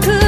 그